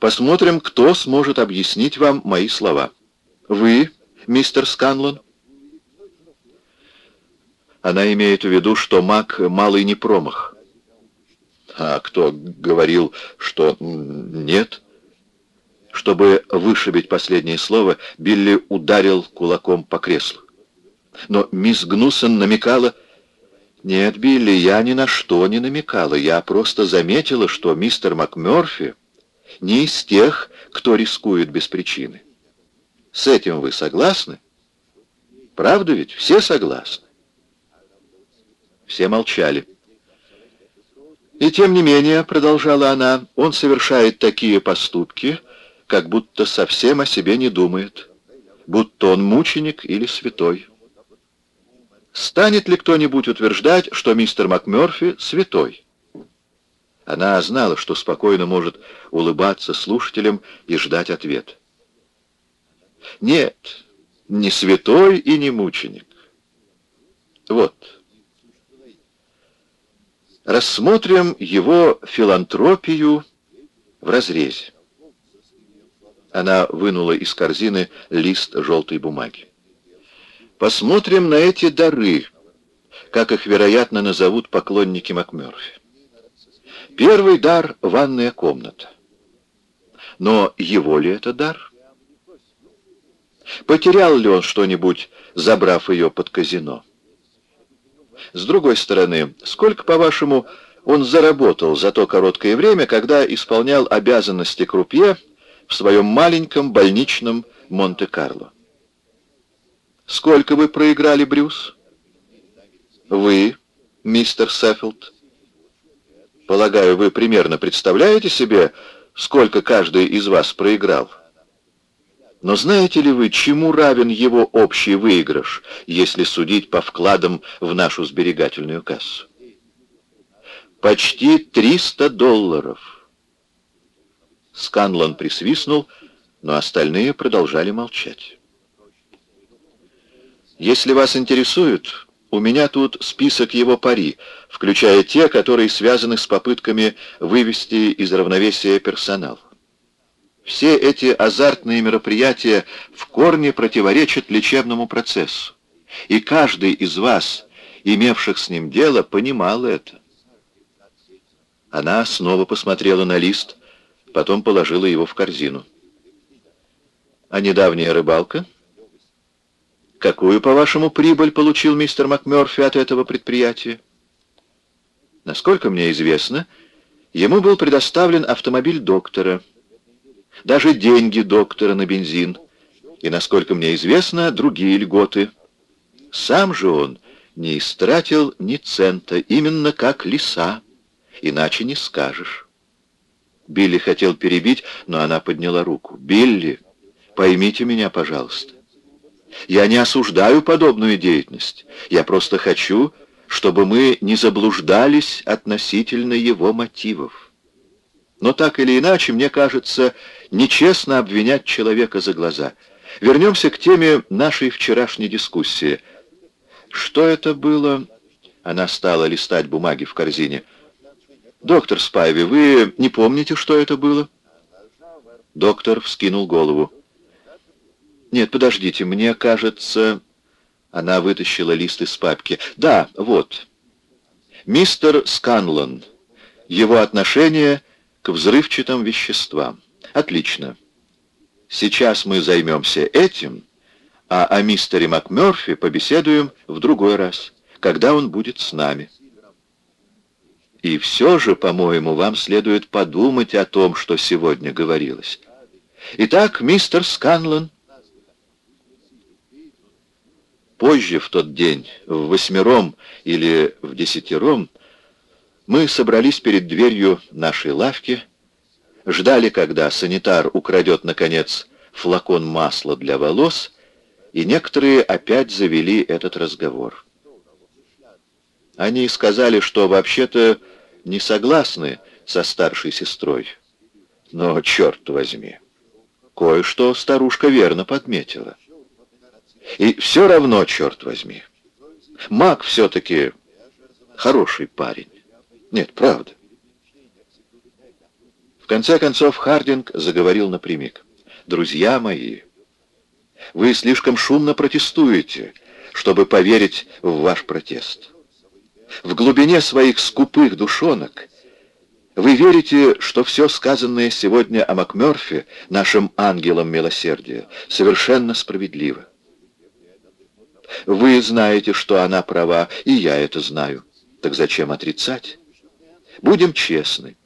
Посмотрим, кто сможет объяснить вам мои слова. Вы, мистер Сканлон? Она имеет в виду, что маг малый не промах. А кто говорил, что нет? Чтобы вышибить последнее слово, Билли ударил кулаком по креслу. Но мисс Гнусон намекала... Нет, Билли, я ни на что не намекала. Я просто заметила, что мистер МакМёрфи не из тех, кто рискует без причины. С этим вы согласны? Правда ведь? Все согласны. Все молчали. И тем не менее, продолжала она, он совершает такие поступки, как будто совсем о себе не думает, будто он мученик или святой. Станет ли кто-нибудь утверждать, что мистер МакМёрфи святой? Она знала, что спокойно может улыбаться слушателям и ждать ответ. Нет, не святой и не мученик. Вот. Рассмотрим его филантропию в разрезе. Она вынула из корзины лист желтой бумаги. Посмотрим на эти дары, как их, вероятно, назовут поклонники МакМёрфи. Первый дар — ванная комната. Но его ли это дар? Потерял ли он что-нибудь, забрав ее под казино? С другой стороны, сколько, по-вашему, он заработал за то короткое время, когда исполнял обязанности крупье в своем маленьком больничном Монте-Карло? Сколько вы проиграли, Брюс? Вы, мистер Сеффилд? Полагаю, вы примерно представляете себе, сколько каждый из вас проиграл? Но знаете ли вы, чему равен его общий выигрыш, если судить по вкладам в нашу сберегательную кассу? Почти 300 долларов. Сканлан присвистнул, но остальные продолжали молчать. Если вас интересует, у меня тут список его пари, включая те, которые связаны с попытками вывести из равновесия персонал. Все эти азартные мероприятия в корне противоречат лечебному процессу. И каждый из вас, имевших с ним дело, понимал это. Она снова посмотрела на лист, потом положила его в корзину. А недавняя рыбалка? Какую, по-вашему, прибыль получил мистер МакМёрфи от этого предприятия? Насколько мне известно, ему был предоставлен автомобиль доктора, даже деньги доктора на бензин, и, насколько мне известно, другие льготы. Сам же он не истратил ни цента, именно как лиса, иначе не скажешь. Билли хотел перебить, но она подняла руку. «Билли, поймите меня, пожалуйста. Я не осуждаю подобную деятельность. Я просто хочу, чтобы мы не заблуждались относительно его мотивов. Но так или иначе, мне кажется, нечестно обвинять человека за глаза. Вернемся к теме нашей вчерашней дискуссии. Что это было? Она стала листать бумаги в корзине. «Доктор Спайви, вы не помните, что это было?» Доктор вскинул голову. «Нет, подождите, мне кажется...» Она вытащила лист из папки. «Да, вот. Мистер Сканлон. Его отношение к взрывчатым веществам. Отлично. Сейчас мы займемся этим, а о мистере МакМёрфи побеседуем в другой раз, когда он будет с нами. И все же, по-моему, вам следует подумать о том, что сегодня говорилось. Итак, мистер Сканлон, Позже, в тот день, в восьмером или в десятером, мы собрались перед дверью нашей лавки, ждали, когда санитар украдет, наконец, флакон масла для волос, и некоторые опять завели этот разговор. Они сказали, что вообще-то не согласны со старшей сестрой. Но, черт возьми, кое-что старушка верно подметила. И все равно, черт возьми, Мак все-таки хороший парень. Нет, правда. конце концов Хардинг заговорил напрямик. «Друзья мои, вы слишком шумно протестуете, чтобы поверить в ваш протест. В глубине своих скупых душонок вы верите, что все сказанное сегодня о МакМёрфи, нашим ангелом милосердия, совершенно справедливо. Вы знаете, что она права, и я это знаю. Так зачем отрицать? Будем честны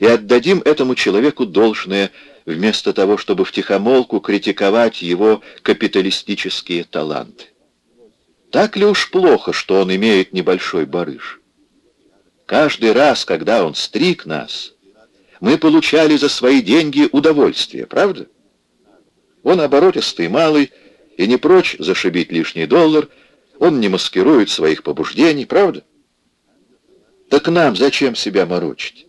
и отдадим этому человеку должное, вместо того, чтобы втихомолку критиковать его капиталистические таланты. Так ли уж плохо, что он имеет небольшой барыш? Каждый раз, когда он стриг нас, мы получали за свои деньги удовольствие, правда? Он оборотистый малый и не прочь зашибить лишний доллар, он не маскирует своих побуждений, правда? Так нам зачем себя морочить?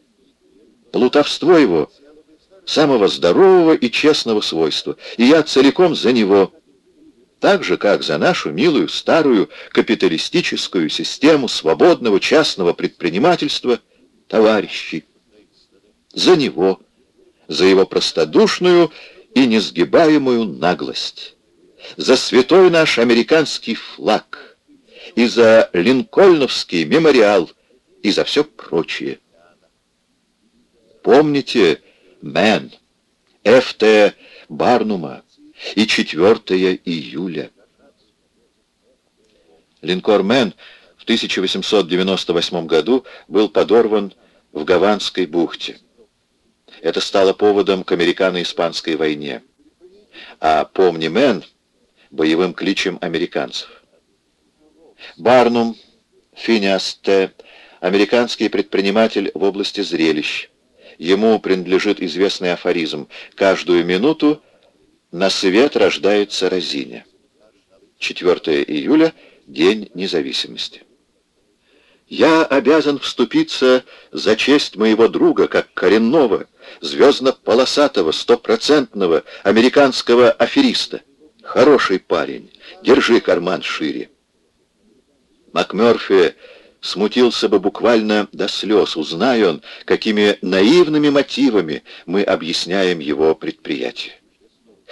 Плутовство его самого здорового и честного свойства, и я целиком за него, так же, как за нашу милую старую капиталистическую систему свободного частного предпринимательства, товарищи. За него, за его простодушную и несгибаемую наглость, за святой наш американский флаг и за линкольновский мемориал и за все прочее. Помните, Мэн, Ф.Т. Барнума и 4 июля. Линкор Мэн в 1898 году был подорван в Гаванской бухте. Это стало поводом к американо-испанской войне. А «Помни, Мэн» — боевым кличем американцев. Барнум, Финиас Т., американский предприниматель в области зрелищ. Ему принадлежит известный афоризм «Каждую минуту на свет рождается разиня». 4 июля — День независимости. Я обязан вступиться за честь моего друга, как коренного, звездно-полосатого, стопроцентного американского афериста. Хороший парень, держи карман шире. МакМёрфи смутился бы буквально до слез, узнай он, какими наивными мотивами мы объясняем его предприятие.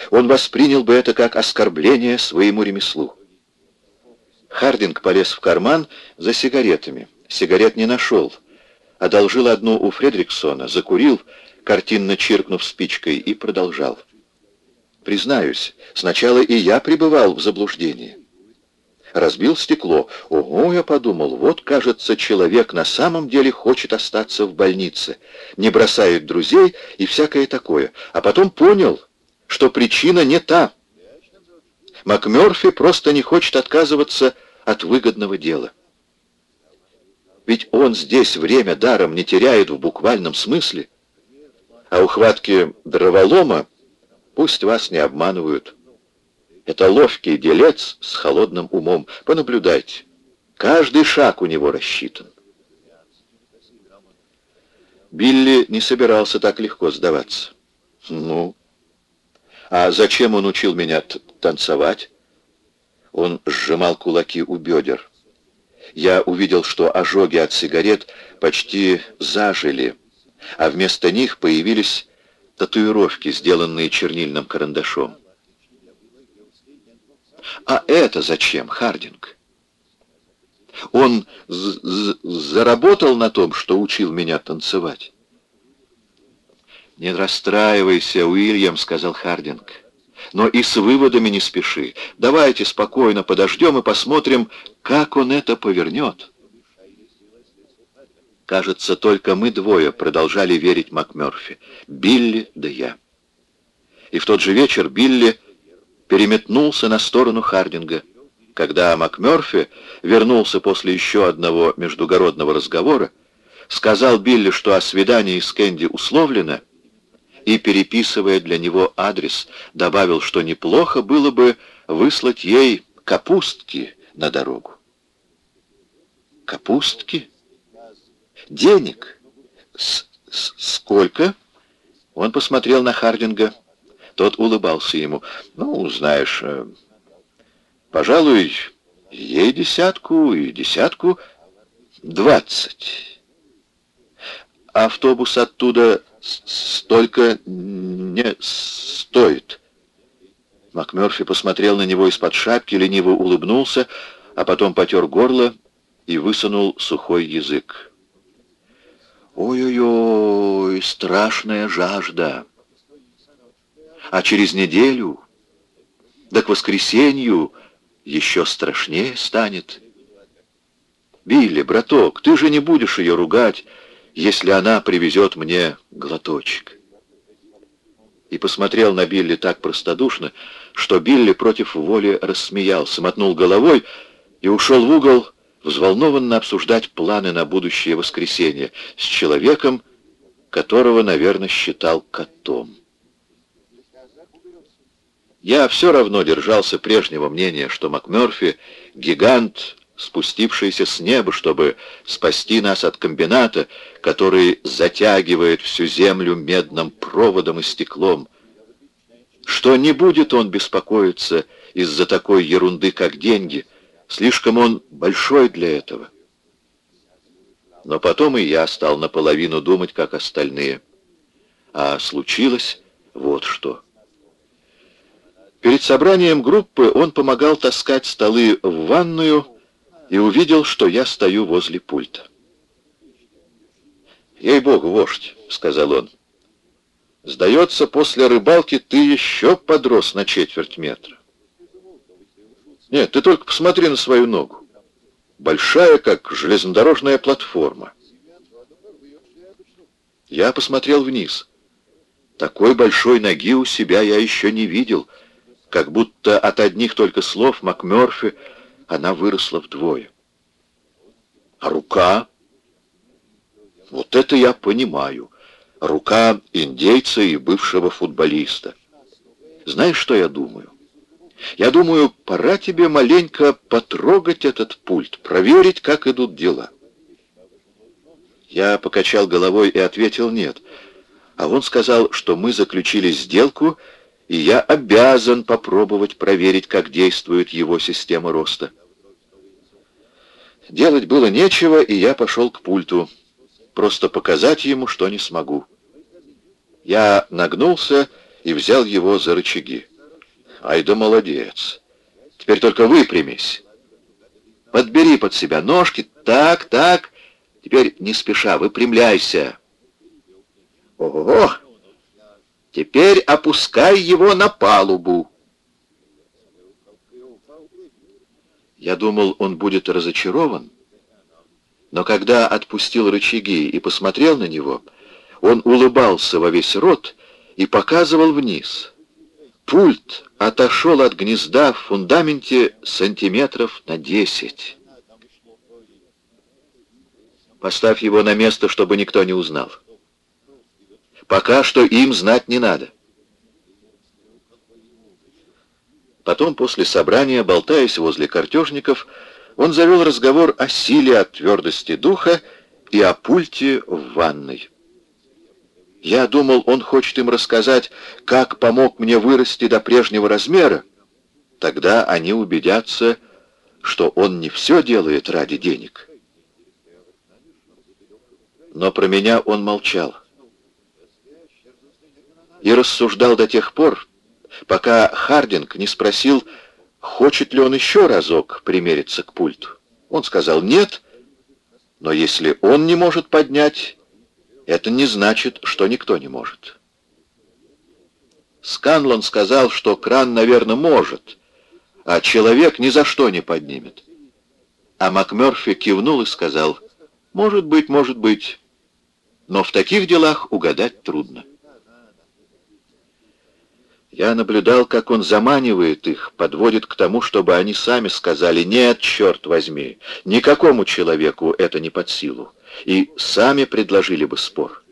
Он воспринял бы это как оскорбление своему ремеслу. Хардинг полез в карман за сигаретами. Сигарет не нашел. Одолжил одну у Фредриксона, закурил, картинно чиркнув спичкой, и продолжал. Признаюсь, сначала и я пребывал в заблуждении разбил стекло. Ого, я подумал, вот, кажется, человек на самом деле хочет остаться в больнице, не бросает друзей и всякое такое. А потом понял, что причина не та. МакМёрфи просто не хочет отказываться от выгодного дела. Ведь он здесь время даром не теряет в буквальном смысле. А ухватки дроволома пусть вас не обманывают. Это ловкий делец с холодным умом. Понаблюдайте. Каждый шаг у него рассчитан. Билли не собирался так легко сдаваться. Ну, а зачем он учил меня танцевать? Он сжимал кулаки у бедер. Я увидел, что ожоги от сигарет почти зажили, а вместо них появились татуировки, сделанные чернильным карандашом. А это зачем, Хардинг? Он заработал на том, что учил меня танцевать. «Не расстраивайся, Уильям», — сказал Хардинг. «Но и с выводами не спеши. Давайте спокойно подождем и посмотрим, как он это повернет». Кажется, только мы двое продолжали верить МакМёрфи. Билли да я. И в тот же вечер Билли переметнулся на сторону Хардинга. Когда МакМёрфи вернулся после еще одного междугородного разговора, сказал Билли, что о свидании с Кэнди условлено, и, переписывая для него адрес, добавил, что неплохо было бы выслать ей капустки на дорогу. Капустки? Денег? С -с Сколько? Он посмотрел на Хардинга. Тот улыбался ему. «Ну, знаешь, э, пожалуй, ей десятку и десятку двадцать. автобус оттуда столько не стоит. МакМёрфи посмотрел на него из-под шапки, лениво улыбнулся, а потом потер горло и высунул сухой язык. Ой-ой-ой, страшная жажда. А через неделю, да к воскресенью, еще страшнее станет. Билли, браток, ты же не будешь ее ругать, если она привезет мне глоточек. И посмотрел на Билли так простодушно, что Билли против воли рассмеялся, мотнул головой и ушел в угол, взволнованно обсуждать планы на будущее воскресенье с человеком, которого, наверное, считал котом. Я все равно держался прежнего мнения, что МакМёрфи — гигант, спустившийся с неба, чтобы спасти нас от комбината, который затягивает всю землю медным проводом и стеклом. Что не будет он беспокоиться из-за такой ерунды, как деньги — Слишком он большой для этого. Но потом и я стал наполовину думать, как остальные. А случилось вот что. Перед собранием группы он помогал таскать столы в ванную и увидел, что я стою возле пульта. «Ей-богу, вождь», — сказал он, — «сдается, после рыбалки ты еще подрос на четверть метра. Нет, ты только посмотри на свою ногу. Большая, как железнодорожная платформа. Я посмотрел вниз. Такой большой ноги у себя я еще не видел, как будто от одних только слов МакМёрфи она выросла вдвое. А рука? Вот это я понимаю. Рука индейца и бывшего футболиста. Знаешь, что я думаю? Я думаю, пора тебе маленько потрогать этот пульт, проверить, как идут дела. Я покачал головой и ответил нет. А он сказал, что мы заключили сделку, и я обязан попробовать проверить, как действует его система роста. Делать было нечего, и я пошел к пульту. Просто показать ему, что не смогу. Я нагнулся и взял его за рычаги. Ай да молодец. Теперь только выпрямись. Подбери под себя ножки. Так, так. Теперь не спеша, выпрямляйся. Ого! Теперь опускай его на палубу. Я думал, он будет разочарован, но когда отпустил рычаги и посмотрел на него, он улыбался во весь рот и показывал вниз — Пульт отошел от гнезда в фундаменте сантиметров на десять. Поставь его на место, чтобы никто не узнал. Пока что им знать не надо. Потом, после собрания, болтаясь возле картежников, он завел разговор о силе, о твердости духа и о пульте в ванной. Я думал, он хочет им рассказать, как помог мне вырасти до прежнего размера. Тогда они убедятся, что он не все делает ради денег. Но про меня он молчал. И рассуждал до тех пор, пока Хардинг не спросил, хочет ли он еще разок примериться к пульту. Он сказал «нет», но если он не может поднять, это не значит, что никто не может. Сканлон сказал, что кран, наверное, может, а человек ни за что не поднимет. А МакМёрфи кивнул и сказал, может быть, может быть, но в таких делах угадать трудно. Я наблюдал, как он заманивает их, подводит к тому, чтобы они сами сказали «нет, черт возьми, никакому человеку это не под силу» и сами предложили бы спор.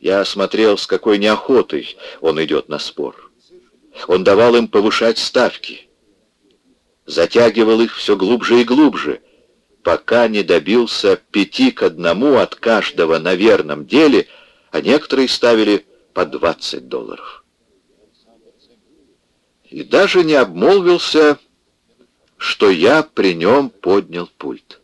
Я смотрел, с какой неохотой он идет на спор. Он давал им повышать ставки, затягивал их все глубже и глубже, пока не добился пяти к одному от каждого на верном деле, а некоторые ставили по 20 долларов. И даже не обмолвился, что я при нем поднял пульт.